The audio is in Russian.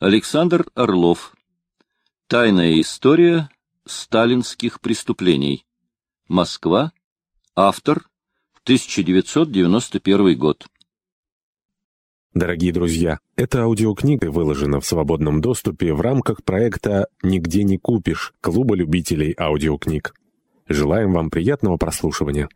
Александр Орлов. Тайная история сталинских преступлений. Москва. Автор. 1991 год. Дорогие друзья, эта аудиокнига выложена в свободном доступе в рамках проекта «Нигде не купишь» Клуба любителей аудиокниг. Желаем вам приятного прослушивания.